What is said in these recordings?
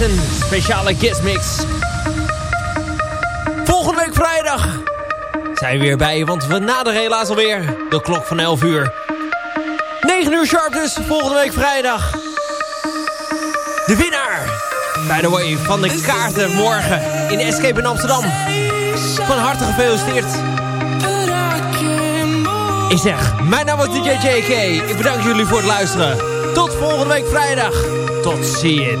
een speciale guestmix. Volgende week vrijdag zijn we weer bij je, want we naderen helaas alweer de klok van 11 uur. 9 uur sharp dus, volgende week vrijdag. De winnaar, by the way, van de kaarten morgen in Escape in Amsterdam. Van harte gefeliciteerd. Ik zeg, mijn naam is DJ JK. Ik bedank jullie voor het luisteren. Tot volgende week vrijdag. Tot see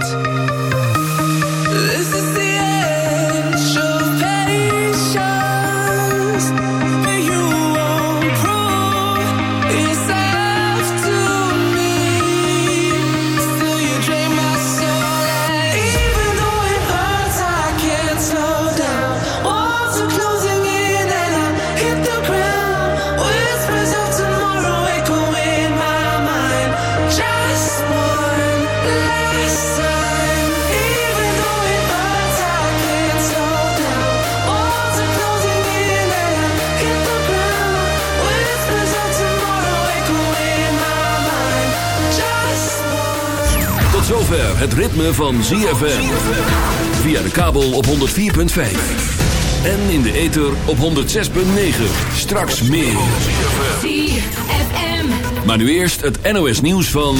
het ritme van ZFM. Via de kabel op 104.5. En in de ether op 106.9. Straks meer. ZFM. Maar nu eerst het NOS nieuws van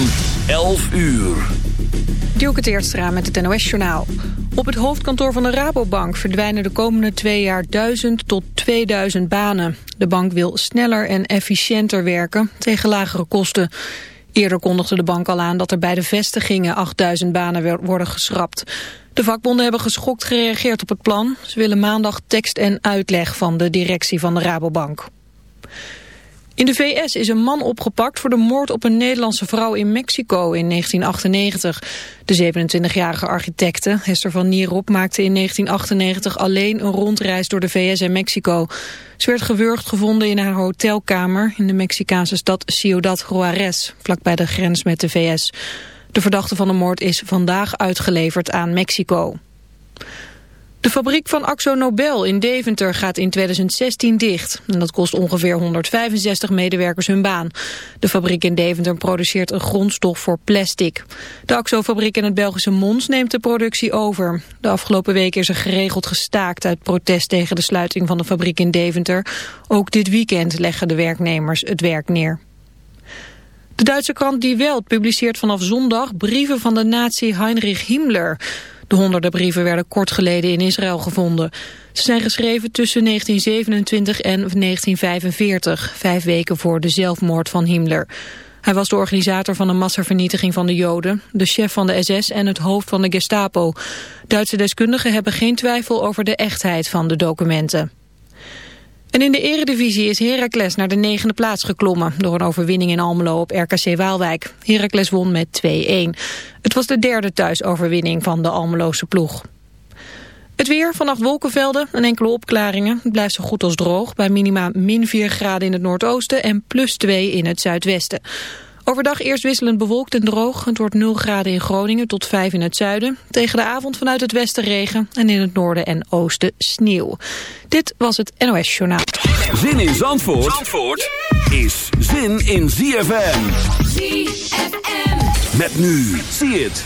11 uur. Duke het eerst eraan met het NOS journaal. Op het hoofdkantoor van de Rabobank verdwijnen de komende twee jaar 1000 tot 2000 banen. De bank wil sneller en efficiënter werken tegen lagere kosten. Eerder kondigde de bank al aan dat er bij de vestigingen 8000 banen worden geschrapt. De vakbonden hebben geschokt gereageerd op het plan. Ze willen maandag tekst en uitleg van de directie van de Rabobank. In de VS is een man opgepakt voor de moord op een Nederlandse vrouw in Mexico in 1998. De 27-jarige architecte Hester van Nierop maakte in 1998 alleen een rondreis door de VS en Mexico. Ze werd gewurgd gevonden in haar hotelkamer in de Mexicaanse stad Ciudad Juarez, vlakbij de grens met de VS. De verdachte van de moord is vandaag uitgeleverd aan Mexico. De fabriek van Axo Nobel in Deventer gaat in 2016 dicht. En dat kost ongeveer 165 medewerkers hun baan. De fabriek in Deventer produceert een grondstof voor plastic. De Axo-fabriek in het Belgische Mons neemt de productie over. De afgelopen week is er geregeld gestaakt uit protest tegen de sluiting van de fabriek in Deventer. Ook dit weekend leggen de werknemers het werk neer. De Duitse krant Die Welt publiceert vanaf zondag brieven van de nazi Heinrich Himmler... De honderden brieven werden kort geleden in Israël gevonden. Ze zijn geschreven tussen 1927 en 1945, vijf weken voor de zelfmoord van Himmler. Hij was de organisator van de massavernietiging van de Joden, de chef van de SS en het hoofd van de Gestapo. Duitse deskundigen hebben geen twijfel over de echtheid van de documenten. En in de eredivisie is Heracles naar de negende plaats geklommen... door een overwinning in Almelo op RKC Waalwijk. Heracles won met 2-1. Het was de derde thuisoverwinning van de Almeloze ploeg. Het weer, vannacht wolkenvelden en enkele opklaringen. Het blijft zo goed als droog, bij minima min 4 graden in het noordoosten... en plus 2 in het zuidwesten. Overdag eerst wisselend bewolkt en droog. Het wordt 0 graden in Groningen tot 5 in het zuiden. Tegen de avond vanuit het westen regen en in het noorden en oosten sneeuw. Dit was het NOS Journaal. Zin in Zandvoort, Zandvoort is zin in ZFM. ZFM. Met nu, zie het.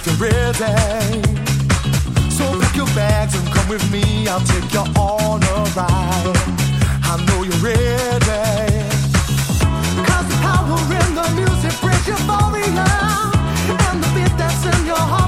left and ready. So pack your bags and come with me. I'll take you on a ride. I know you're ready. Cause the power in the music brings euphoria. And the beat that's in your heart.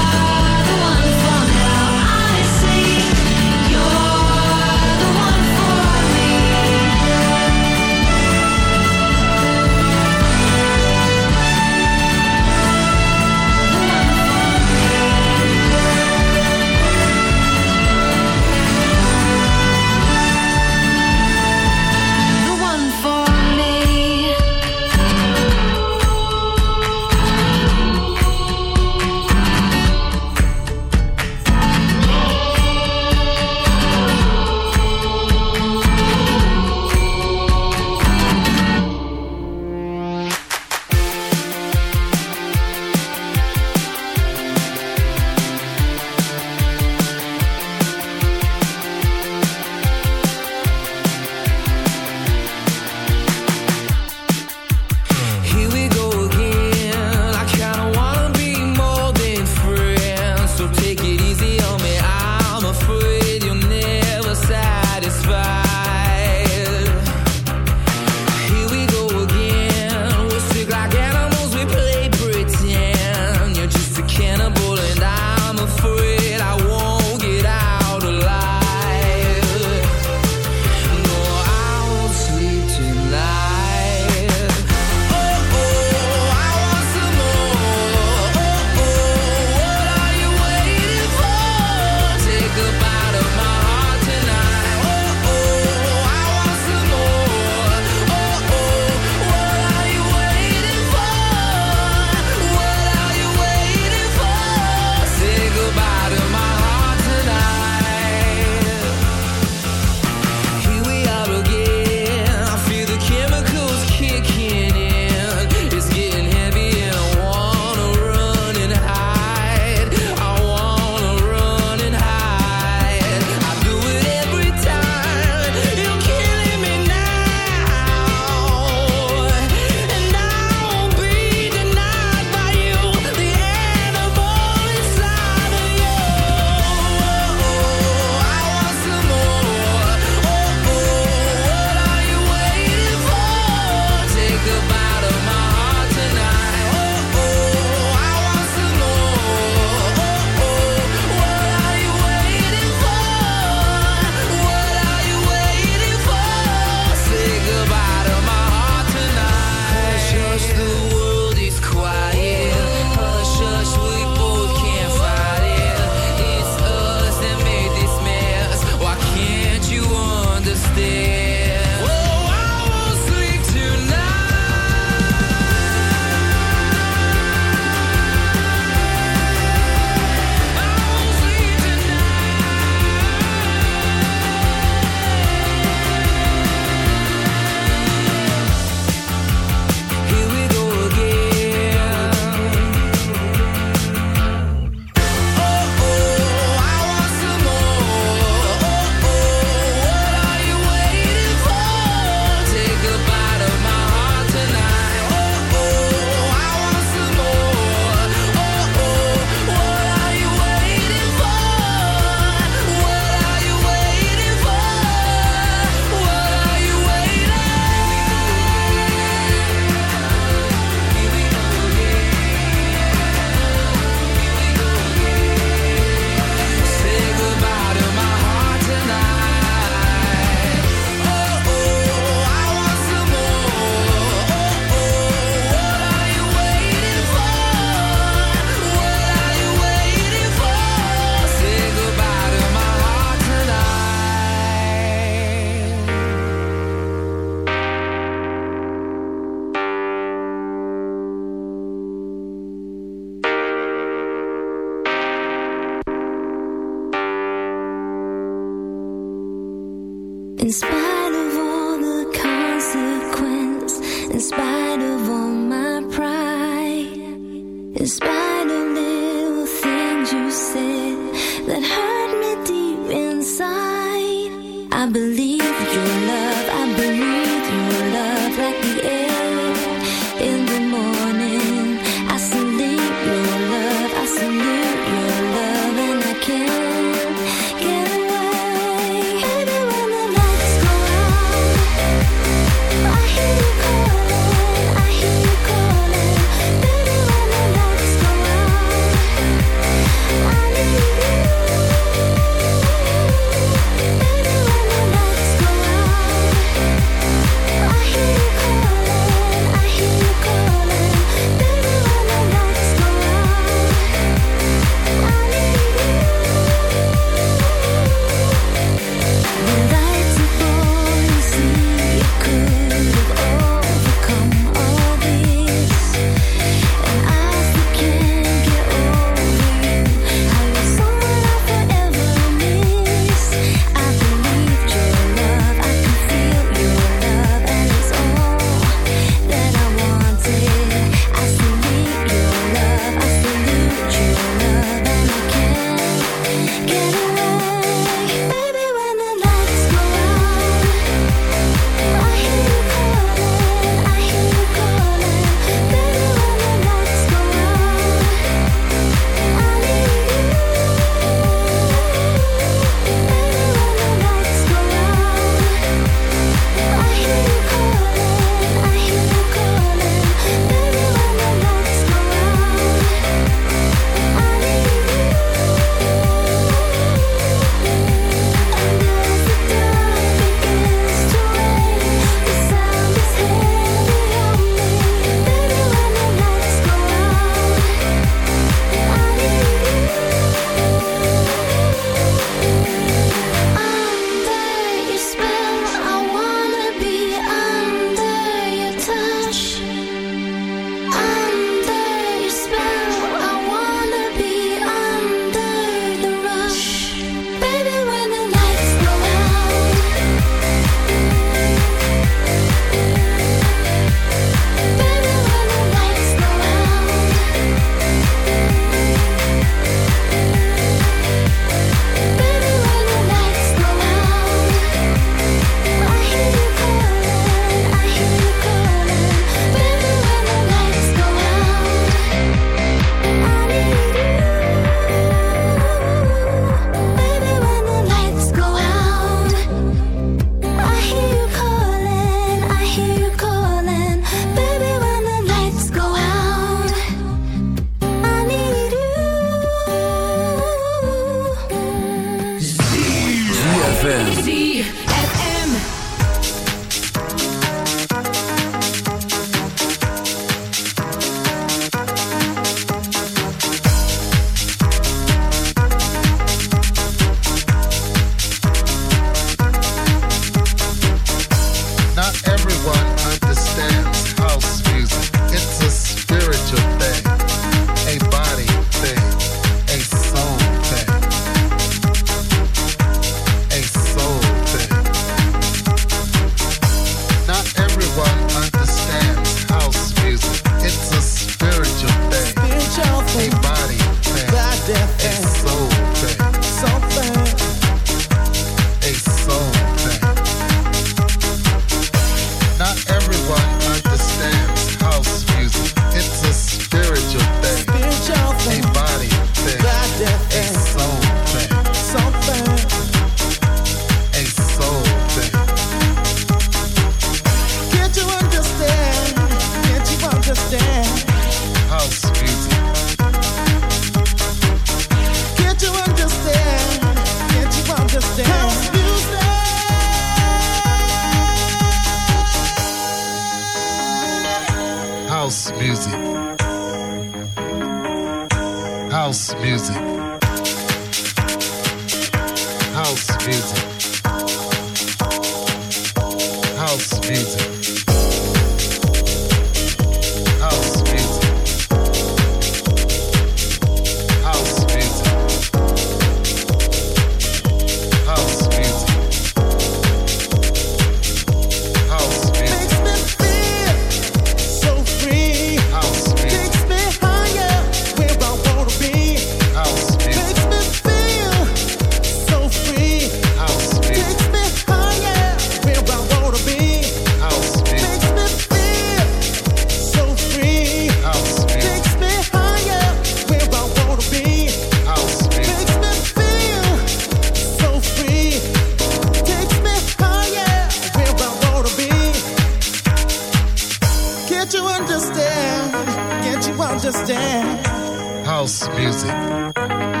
House music?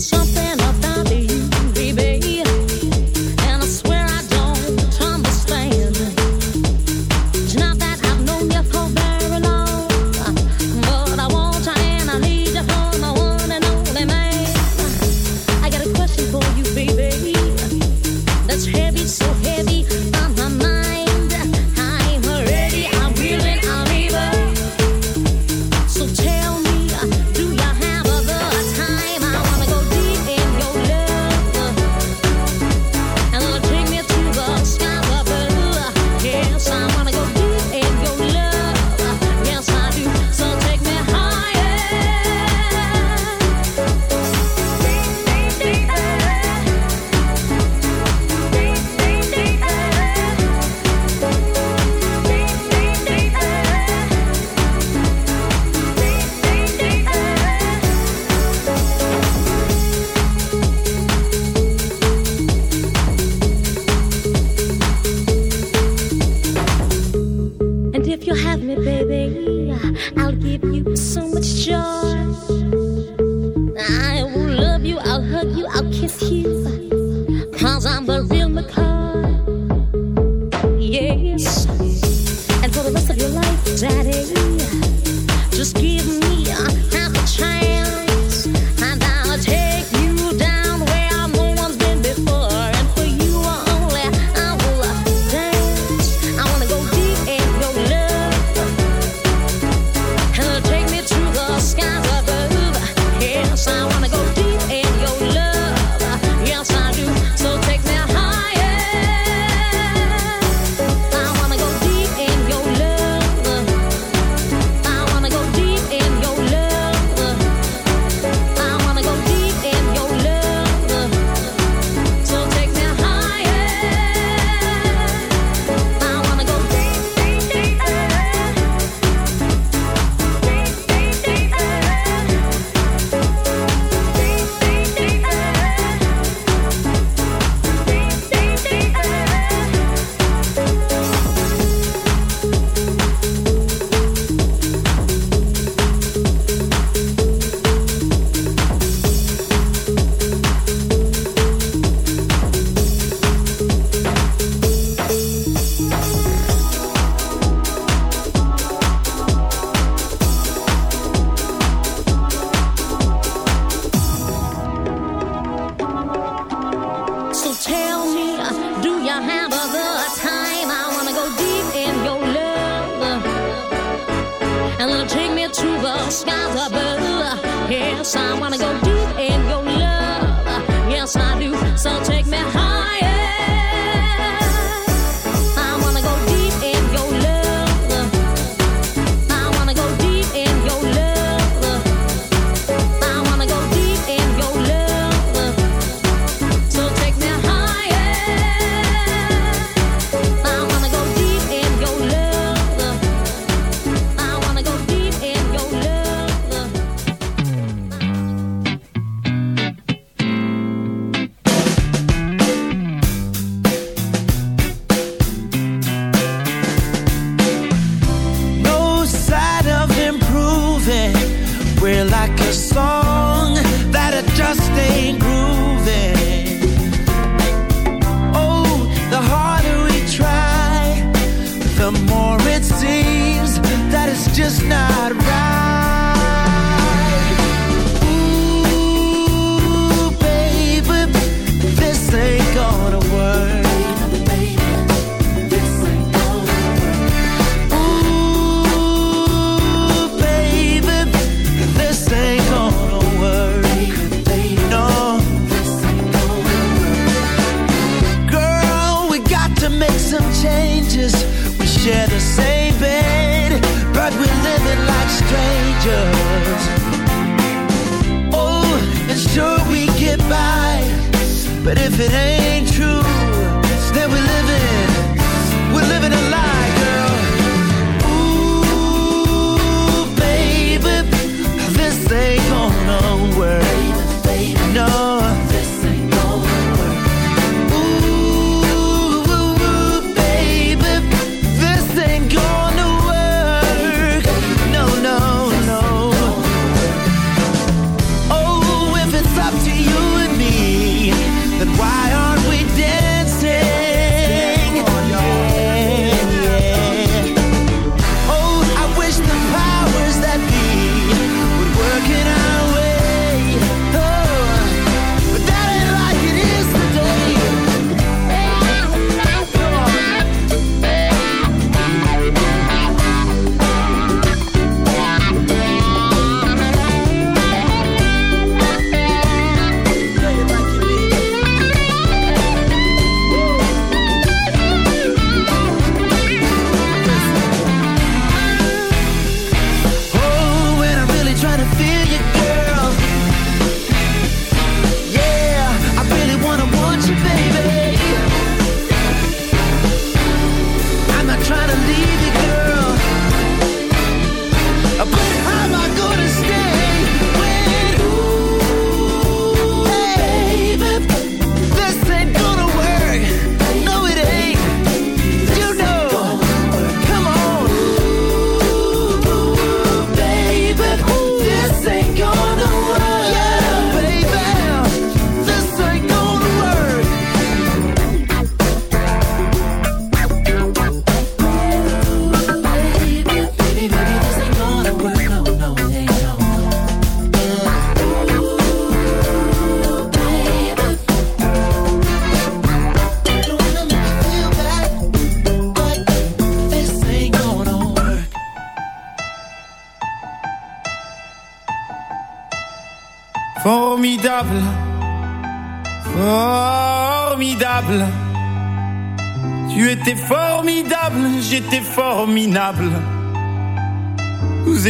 Something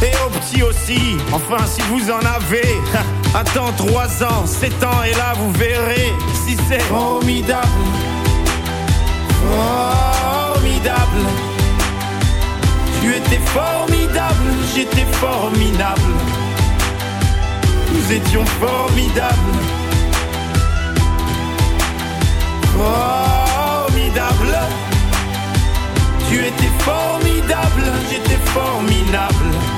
Et au petit aussi, enfin si vous en avez. Attends 3 ans, 7 ans, et là vous verrez si c'est formidable. Formidable. Tu étais formidable, j'étais formidable. Nous étions formidables. Formidable. Tu étais formidable, j'étais formidable.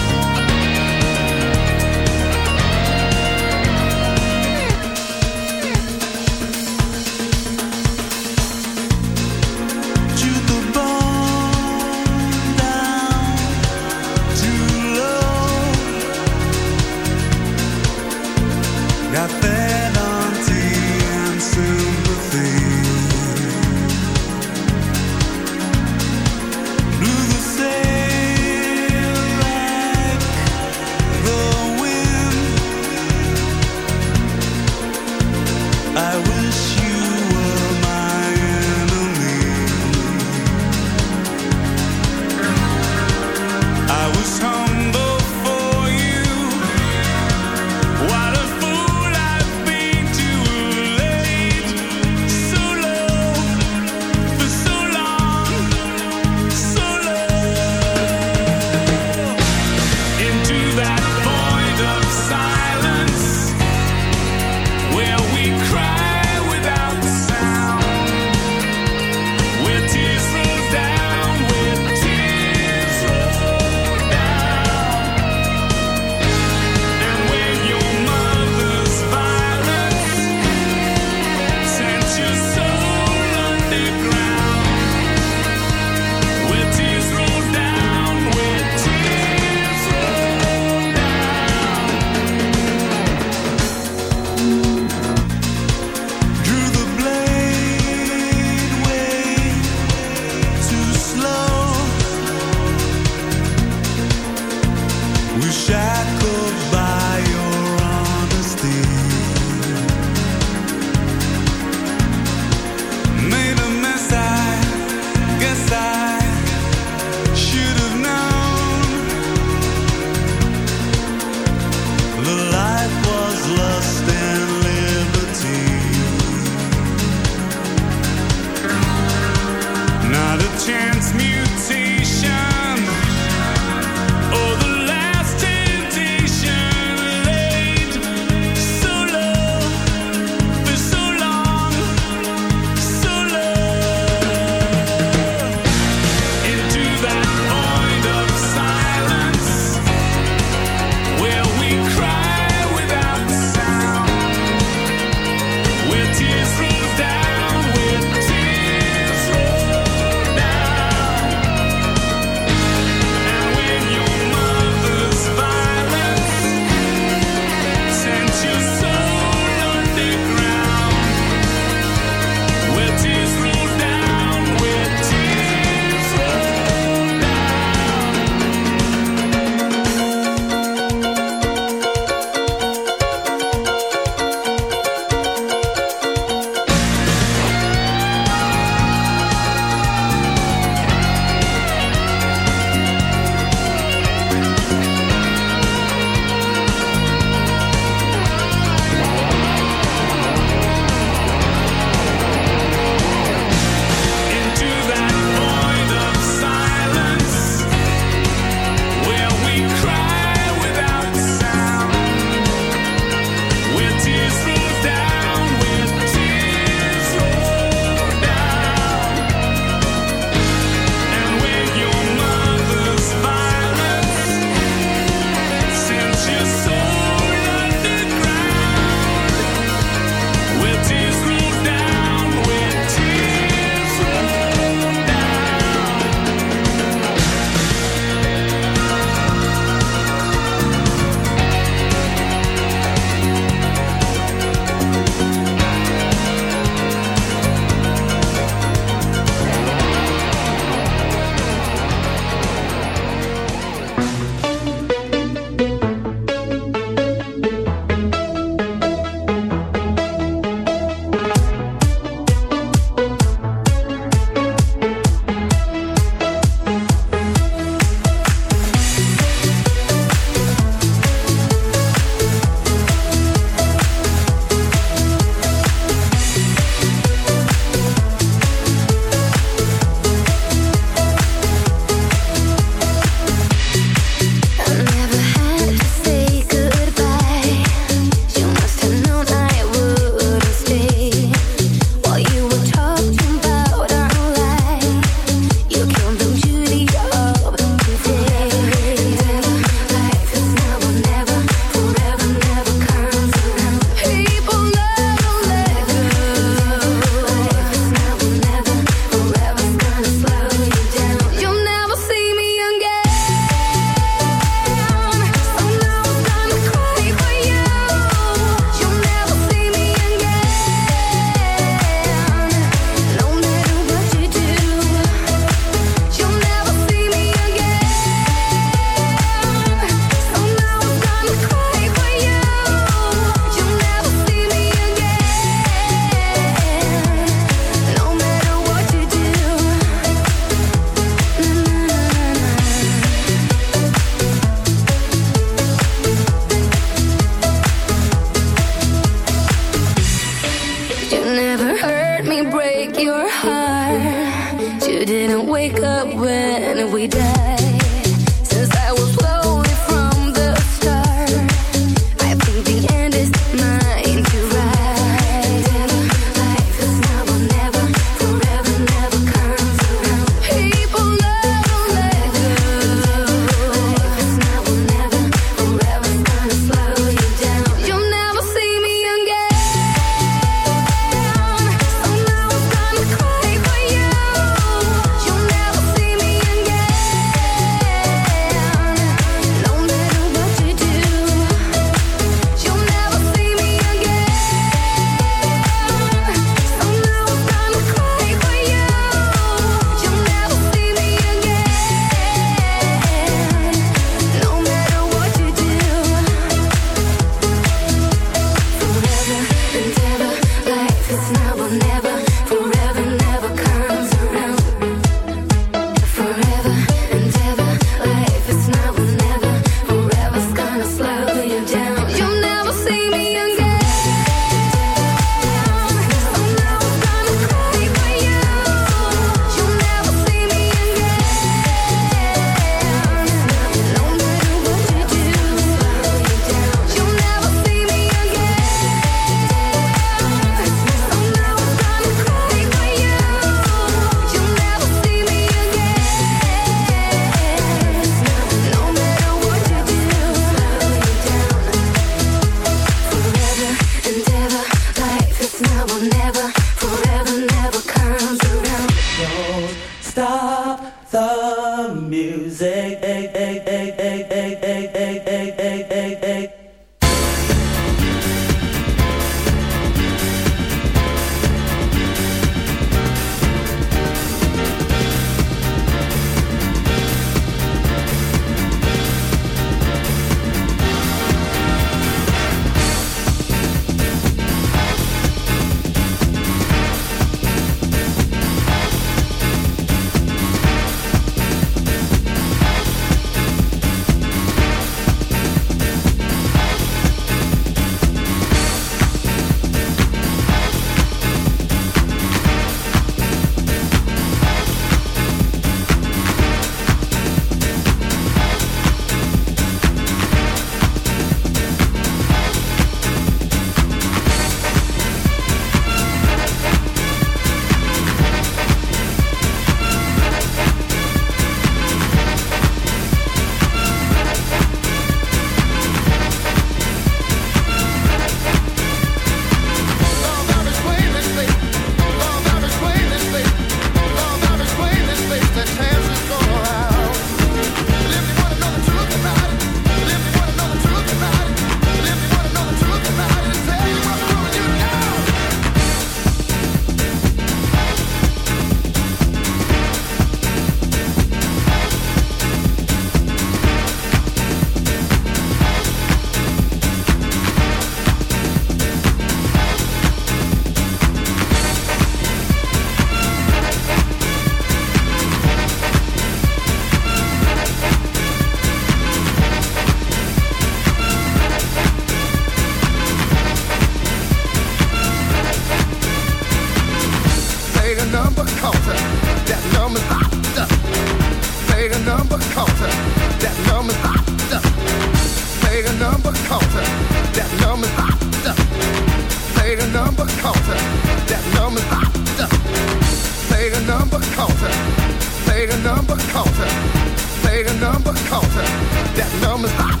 summer's hot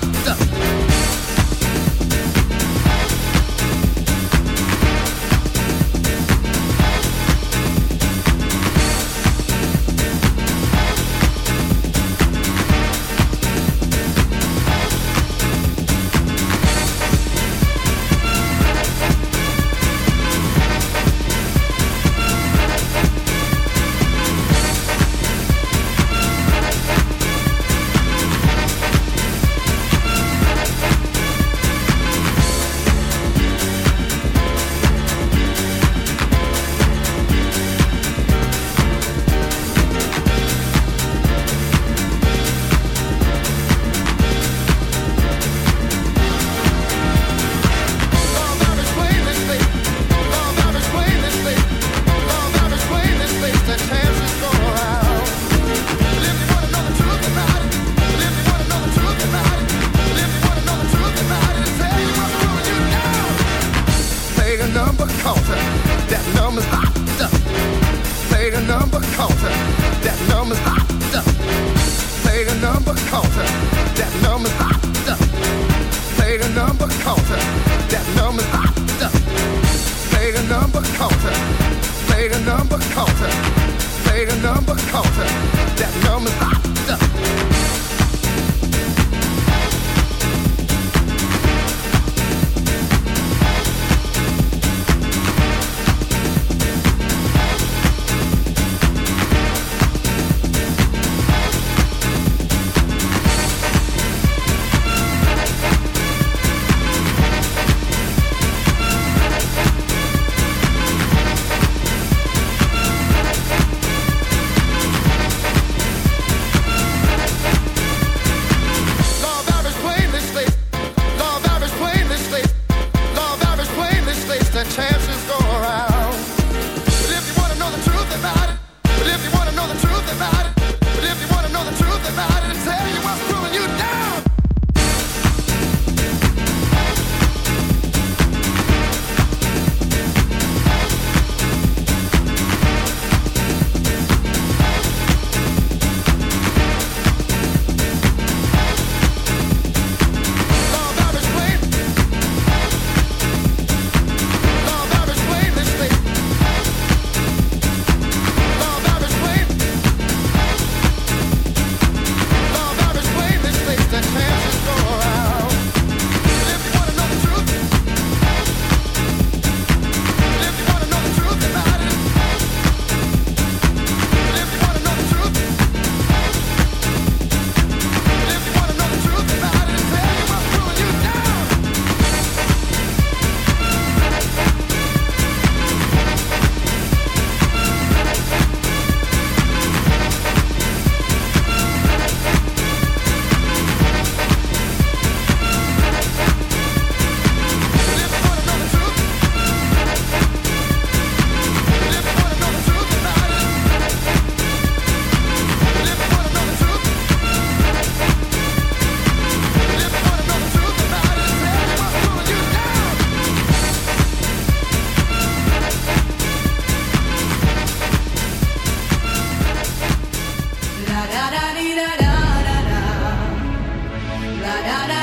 la da da.